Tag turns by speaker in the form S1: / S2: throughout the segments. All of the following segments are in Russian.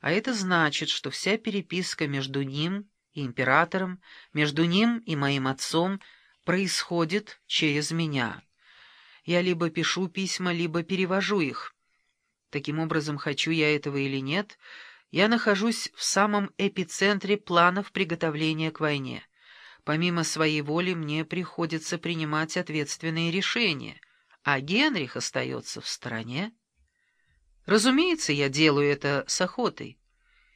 S1: А это значит, что вся переписка между ним и императором, между ним и моим отцом происходит через меня. Я либо пишу письма, либо перевожу их. Таким образом, хочу я этого или нет, я нахожусь в самом эпицентре планов приготовления к войне. Помимо своей воли мне приходится принимать ответственные решения, а Генрих остается в стороне. Разумеется, я делаю это с охотой.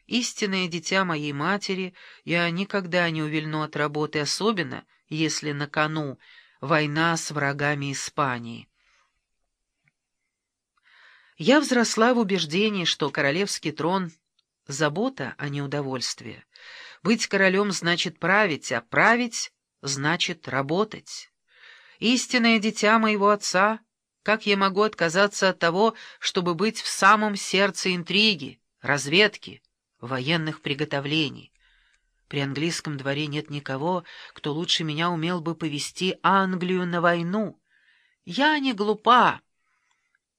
S1: Истинное дитя моей матери, я никогда не увильну от работы, особенно если на кону война с врагами Испании. Я взросла в убеждении, что королевский трон — забота, а не удовольствие. Быть королем значит править, а править значит работать. Истинное дитя моего отца — как я могу отказаться от того, чтобы быть в самом сердце интриги, разведки, военных приготовлений? При английском дворе нет никого, кто лучше меня умел бы повести Англию на войну. Я не глупа.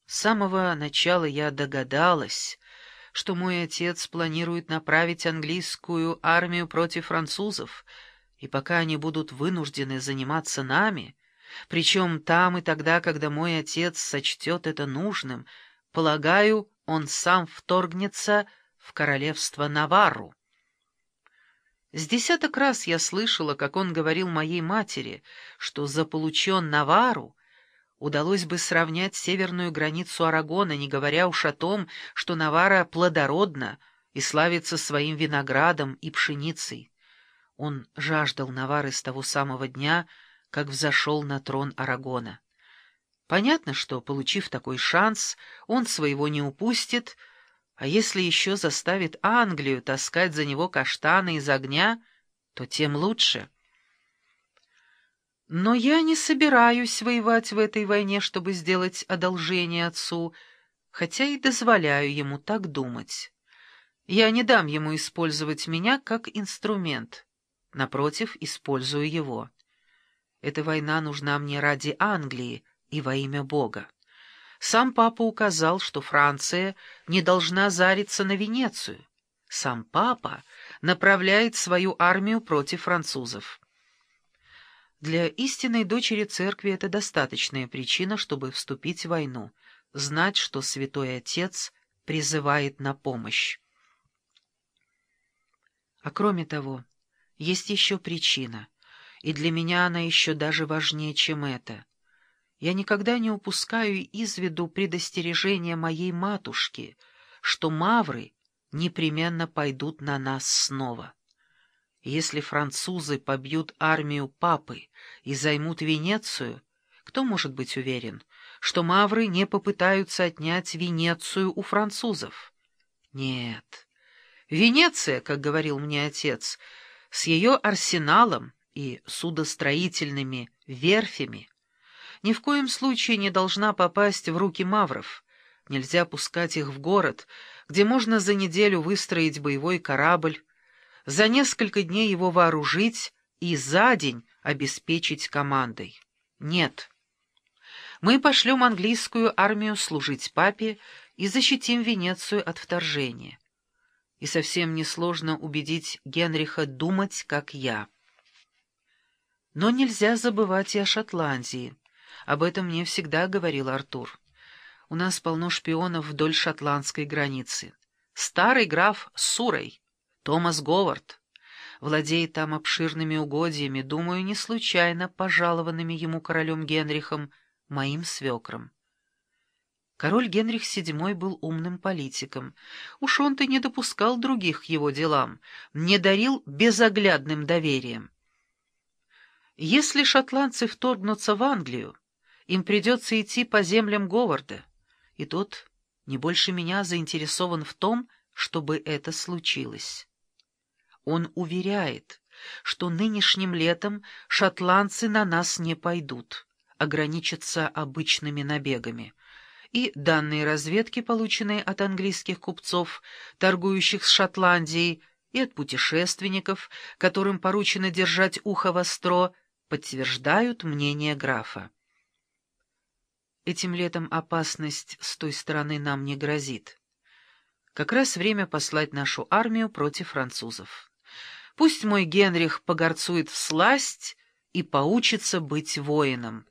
S1: С самого начала я догадалась, что мой отец планирует направить английскую армию против французов, и пока они будут вынуждены заниматься нами... Причем там и тогда, когда мой отец сочтет это нужным, полагаю, он сам вторгнется в королевство Навару. С десяток раз я слышала, как он говорил моей матери, что заполучен Навару удалось бы сравнять северную границу Арагона, не говоря уж о том, что Навара плодородна и славится своим виноградом и пшеницей. Он жаждал Навары с того самого дня, как взошел на трон Арагона. Понятно, что, получив такой шанс, он своего не упустит, а если еще заставит Англию таскать за него каштаны из огня, то тем лучше. Но я не собираюсь воевать в этой войне, чтобы сделать одолжение отцу, хотя и дозволяю ему так думать. Я не дам ему использовать меня как инструмент, напротив, использую его. Эта война нужна мне ради Англии и во имя Бога. Сам папа указал, что Франция не должна зариться на Венецию. Сам папа направляет свою армию против французов. Для истинной дочери церкви это достаточная причина, чтобы вступить в войну, знать, что святой отец призывает на помощь. А кроме того, есть еще причина — и для меня она еще даже важнее, чем это. Я никогда не упускаю из виду предостережения моей матушки, что мавры непременно пойдут на нас снова. Если французы побьют армию папы и займут Венецию, кто может быть уверен, что мавры не попытаются отнять Венецию у французов? Нет. Венеция, как говорил мне отец, с ее арсеналом и судостроительными верфями ни в коем случае не должна попасть в руки мавров. Нельзя пускать их в город, где можно за неделю выстроить боевой корабль, за несколько дней его вооружить и за день обеспечить командой. Нет. Мы пошлем английскую армию служить папе и защитим Венецию от вторжения. И совсем несложно убедить Генриха думать, как я. Но нельзя забывать и о Шотландии. Об этом мне всегда говорил Артур. У нас полно шпионов вдоль шотландской границы. Старый граф Сурой, Томас Говард, владеет там обширными угодьями, думаю, не случайно пожалованными ему королем Генрихом, моим свекром. Король Генрих VII был умным политиком. Уж он-то не допускал других к его делам, не дарил безоглядным доверием. Если шотландцы вторгнутся в Англию, им придется идти по землям Говарда, и тот не больше меня заинтересован в том, чтобы это случилось. Он уверяет, что нынешним летом шотландцы на нас не пойдут, ограничатся обычными набегами, и данные разведки, полученные от английских купцов, торгующих с Шотландией, и от путешественников, которым поручено держать ухо востро, подтверждают мнение графа. Этим летом опасность с той стороны нам не грозит. Как раз время послать нашу армию против французов. Пусть мой Генрих погорцует в сласть и поучится быть воином.